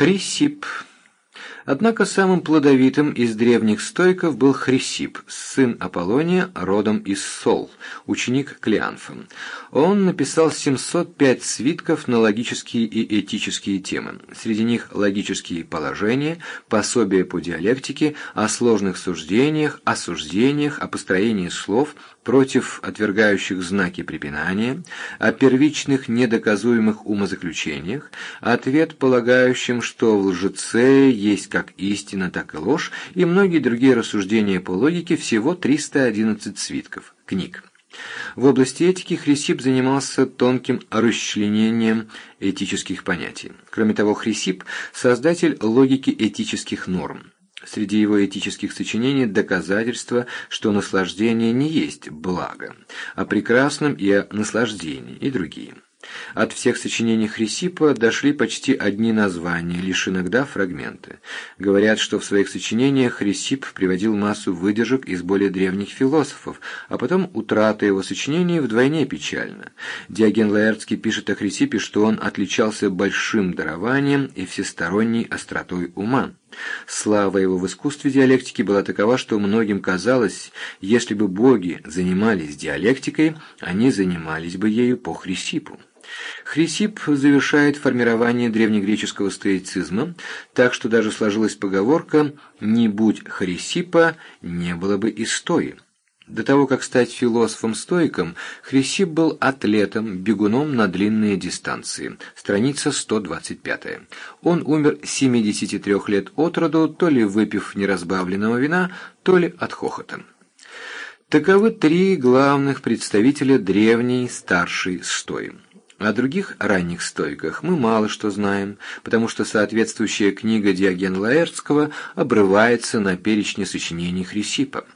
Хрисип. Однако самым плодовитым из древних стойков был Хрисип, сын Аполлония, родом из Сол, ученик Клеанфа. Он написал 705 свитков на логические и этические темы. Среди них логические положения, пособия по диалектике, о сложных суждениях, о суждениях, о построении слов, против отвергающих знаки препинания, о первичных недоказуемых умозаключениях, ответ полагающим, что в лжеце есть как истина, так и ложь, и многие другие рассуждения по логике, всего 311 свитков, книг. В области этики Хрисип занимался тонким расчленением этических понятий. Кроме того, Хрисип – создатель логики этических норм. Среди его этических сочинений доказательство, что наслаждение не есть благо, о прекрасном и о наслаждении, и другие. От всех сочинений Хрисипа дошли почти одни названия, лишь иногда фрагменты. Говорят, что в своих сочинениях Хрисип приводил массу выдержек из более древних философов, а потом утрата его сочинений вдвойне печальна. Диоген Лаэртский пишет о Хрисипе, что он отличался большим дарованием и всесторонней остротой ума. Слава его в искусстве диалектики была такова, что многим казалось, если бы боги занимались диалектикой, они занимались бы ею по Хрисипу. Хрисип завершает формирование древнегреческого стоицизма, так что даже сложилась поговорка «не будь Хрисипа, не было бы и стои». До того, как стать философом-стоиком, Хрисип был атлетом, бегуном на длинные дистанции. Страница 125. Он умер 73 лет от роду, то ли выпив неразбавленного вина, то ли от хохота. Таковы три главных представителя древней старшей стои. О других ранних стойках мы мало что знаем, потому что соответствующая книга Диогена Лаэртского обрывается на перечне сочинений Хрисипа.